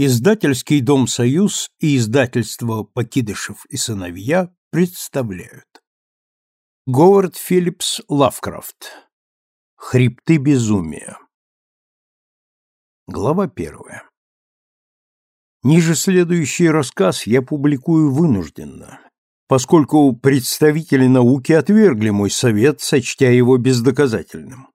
Издательский дом «Союз» и издательство «Покидышев и сыновья» представляют. Говард Филлипс Лавкрафт. Хребты безумия. Глава первая. Ниже следующий рассказ я публикую вынужденно, поскольку представители науки отвергли мой совет, сочтя его бездоказательным.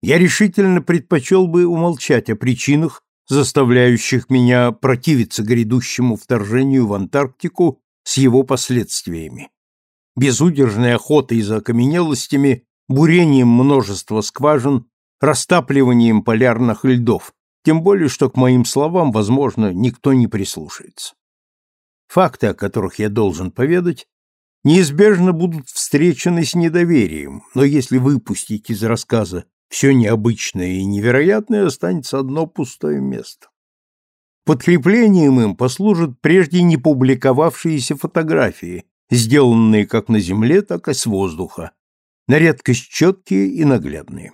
Я решительно предпочел бы умолчать о причинах, заставляющих меня противиться грядущему вторжению в Антарктику с его последствиями. Безудержной охотой за окаменелостями, бурением множества скважин, растапливанием полярных льдов, тем более, что к моим словам, возможно, никто не прислушается. Факты, о которых я должен поведать, неизбежно будут встречены с недоверием, но если выпустить из рассказа все необычное и невероятное останется одно пустое место. Подкреплением им послужат прежде не публиковавшиеся фотографии, сделанные как на Земле, так и с воздуха, на редкость четкие и наглядные.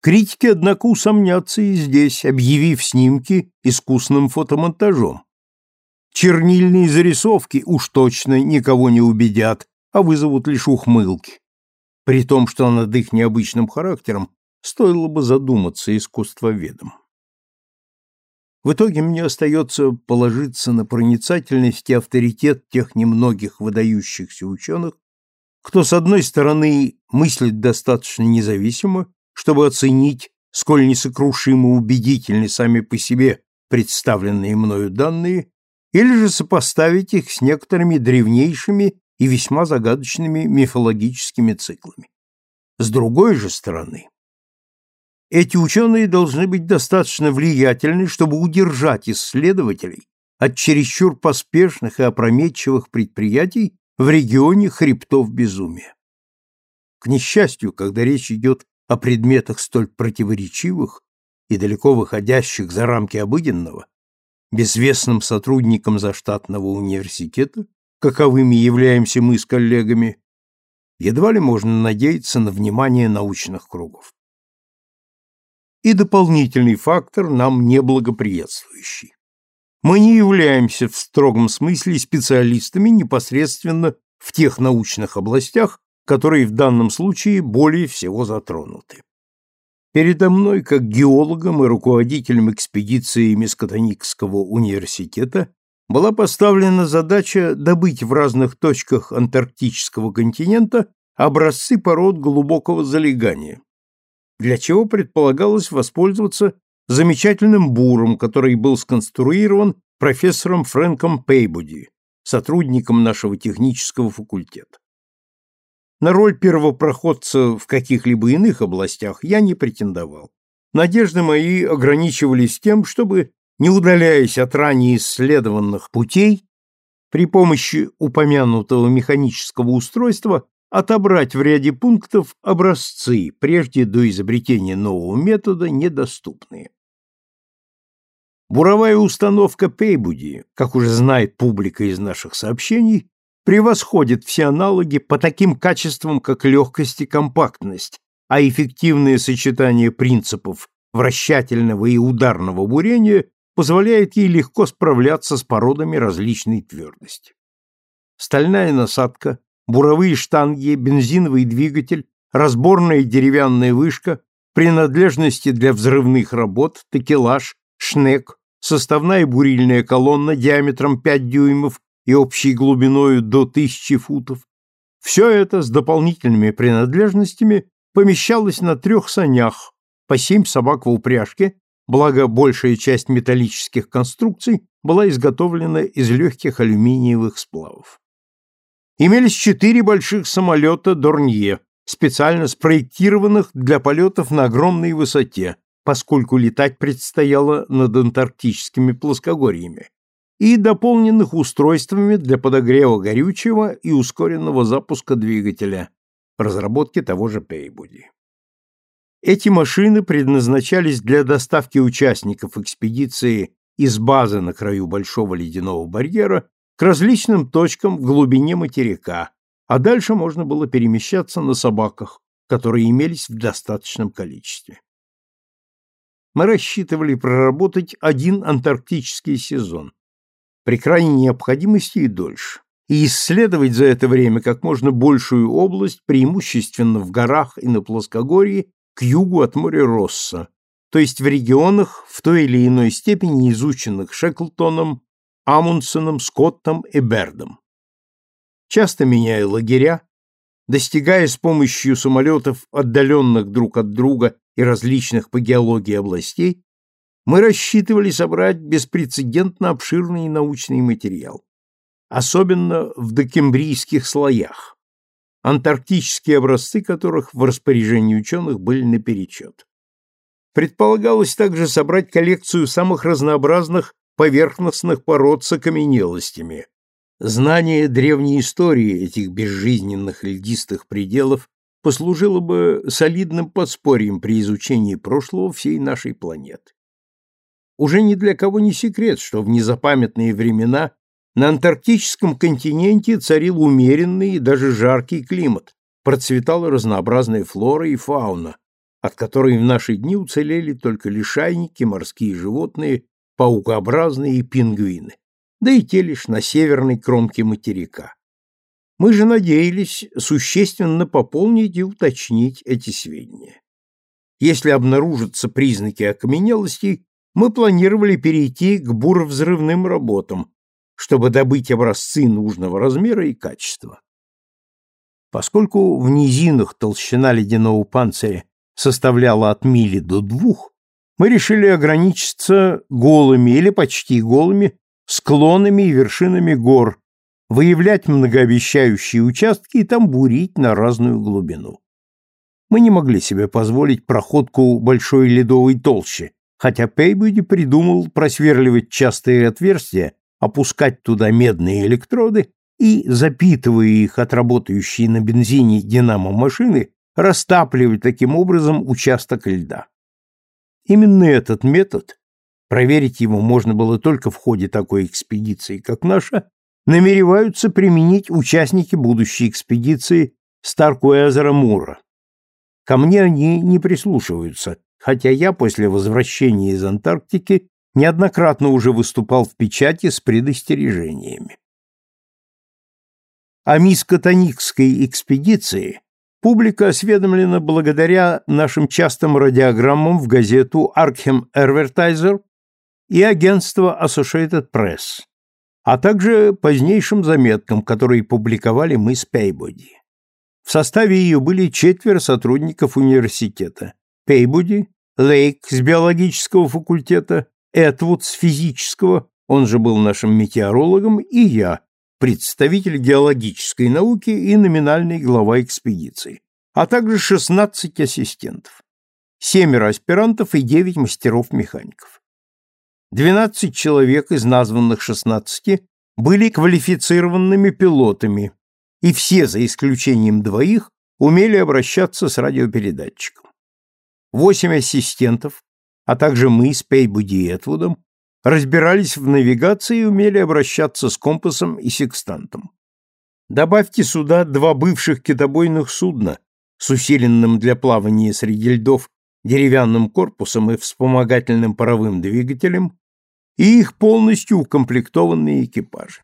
Критики, однако, усомнятся и здесь, объявив снимки искусным фотомонтажом. Чернильные зарисовки уж точно никого не убедят, а вызовут лишь ухмылки при том, что над их необычным характером стоило бы задуматься искусствоведом. В итоге мне остается положиться на проницательность и авторитет тех немногих выдающихся ученых, кто, с одной стороны, мыслит достаточно независимо, чтобы оценить, сколь несокрушимо убедительны сами по себе представленные мною данные, или же сопоставить их с некоторыми древнейшими и весьма загадочными мифологическими циклами. С другой же стороны, эти ученые должны быть достаточно влиятельны, чтобы удержать исследователей от чересчур поспешных и опрометчивых предприятий в регионе хребтов безумия. К несчастью, когда речь идет о предметах столь противоречивых и далеко выходящих за рамки обыденного, безвестным сотрудникам заштатного университета каковыми являемся мы с коллегами, едва ли можно надеяться на внимание научных кругов. И дополнительный фактор нам неблагоприятствующий. Мы не являемся в строгом смысле специалистами непосредственно в тех научных областях, которые в данном случае более всего затронуты. Передо мной, как геологом и руководителем экспедиции Мискотоникского университета, была поставлена задача добыть в разных точках антарктического континента образцы пород глубокого залегания, для чего предполагалось воспользоваться замечательным буром, который был сконструирован профессором Фрэнком Пейбуди, сотрудником нашего технического факультета. На роль первопроходца в каких-либо иных областях я не претендовал. Надежды мои ограничивались тем, чтобы не удаляясь от ранее исследованных путей, при помощи упомянутого механического устройства отобрать в ряде пунктов образцы, прежде до изобретения нового метода недоступные. Буровая установка Пейбуди, как уже знает публика из наших сообщений, превосходит все аналоги по таким качествам, как легкость и компактность, а эффективное сочетание принципов вращательного и ударного бурения позволяет ей легко справляться с породами различной твердости. Стальная насадка, буровые штанги, бензиновый двигатель, разборная деревянная вышка, принадлежности для взрывных работ, такелаж, шнек, составная бурильная колонна диаметром 5 дюймов и общей глубиной до 1000 футов. Все это с дополнительными принадлежностями помещалось на трех санях, по семь собак в упряжке благо большая часть металлических конструкций была изготовлена из легких алюминиевых сплавов. Имелись четыре больших самолета Дорнье, специально спроектированных для полетов на огромной высоте, поскольку летать предстояло над антарктическими плоскогорьями, и дополненных устройствами для подогрева горючего и ускоренного запуска двигателя, разработки того же Пейбуди. Эти машины предназначались для доставки участников экспедиции из базы на краю Большого ледяного барьера к различным точкам в глубине материка, а дальше можно было перемещаться на собаках, которые имелись в достаточном количестве. мы рассчитывали проработать один антарктический сезон, при крайней необходимости и дольше, и исследовать за это время как можно большую область, преимущественно в горах и на плоскогорье, к югу от моря Росса, то есть в регионах, в той или иной степени изученных Шеклтоном, Амундсеном, Скоттом и Бердом. Часто меняя лагеря, достигая с помощью самолетов, отдаленных друг от друга и различных по геологии областей, мы рассчитывали собрать беспрецедентно обширный научный материал, особенно в докембрийских слоях, антарктические образцы которых в распоряжении ученых были наперечет. Предполагалось также собрать коллекцию самых разнообразных поверхностных пород с окаменелостями. Знание древней истории этих безжизненных льдистых пределов послужило бы солидным подспорьем при изучении прошлого всей нашей планеты. Уже ни для кого не секрет, что в незапамятные времена на антарктическом континенте царил умеренный и даже жаркий климат, процветала разнообразная флора и фауна, от которой в наши дни уцелели только лишайники, морские животные, паукообразные и пингвины, да и те лишь на северной кромке материка. Мы же надеялись существенно пополнить и уточнить эти сведения. Если обнаружатся признаки окаменелостей, мы планировали перейти к буровзрывным работам, чтобы добыть образцы нужного размера и качества. Поскольку в низинах толщина ледяного панциря составляла от мили до двух, мы решили ограничиться голыми или почти голыми склонами и вершинами гор, выявлять многообещающие участки и там бурить на разную глубину. Мы не могли себе позволить проходку большой ледовой толщи, хотя Пейбуди придумал просверливать частые отверстия, опускать туда медные электроды и, запитывая их от работающей на бензине динамо-машины, растапливать таким образом участок льда. Именно этот метод, проверить его можно было только в ходе такой экспедиции, как наша, намереваются применить участники будущей экспедиции Старкуэзера Мура. Ко мне они не прислушиваются, хотя я после возвращения из Антарктики неоднократно уже выступал в печати с предостережениями. О мискотоникской экспедиции публика осведомлена благодаря нашим частым радиограммам в газету Arkham Advertiser и агентство Associated Press а также позднейшим заметкам, которые публиковали мы с Пейбоди. В составе ее были четверо сотрудников университета. Пейбоди, Лейк с биологического факультета, Этвуд с физического, он же был нашим метеорологом, и я, представитель геологической науки и номинальный глава экспедиции, а также 16 ассистентов, семеро аспирантов и 9 мастеров-механиков. 12 человек из названных 16 были квалифицированными пилотами, и все, за исключением двоих, умели обращаться с радиопередатчиком. Восемь ассистентов, а также мы с Пейбуди и Этвудом, разбирались в навигации и умели обращаться с компасом и секстантом. Добавьте сюда два бывших китобойных судна с усиленным для плавания среди льдов деревянным корпусом и вспомогательным паровым двигателем, и их полностью укомплектованные экипажи.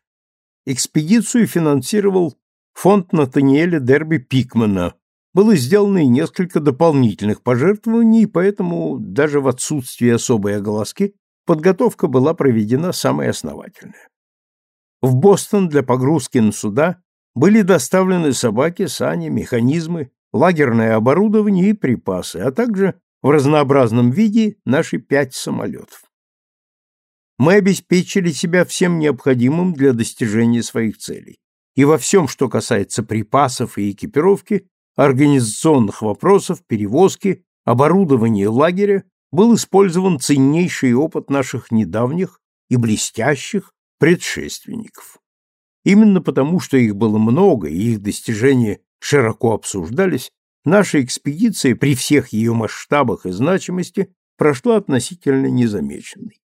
Экспедицию финансировал фонд Натаниэля Дерби Пикмана. Было сделано и несколько дополнительных пожертвований, поэтому даже в отсутствие особой огласки подготовка была проведена самая основательная. В Бостон для погрузки на суда были доставлены собаки, сани, механизмы, лагерное оборудование и припасы, а также в разнообразном виде наши пять самолетов мы обеспечили себя всем необходимым для достижения своих целей. И во всем, что касается припасов и экипировки, организационных вопросов, перевозки, оборудования лагеря, был использован ценнейший опыт наших недавних и блестящих предшественников. Именно потому, что их было много и их достижения широко обсуждались, наша экспедиция при всех ее масштабах и значимости прошла относительно незамеченной.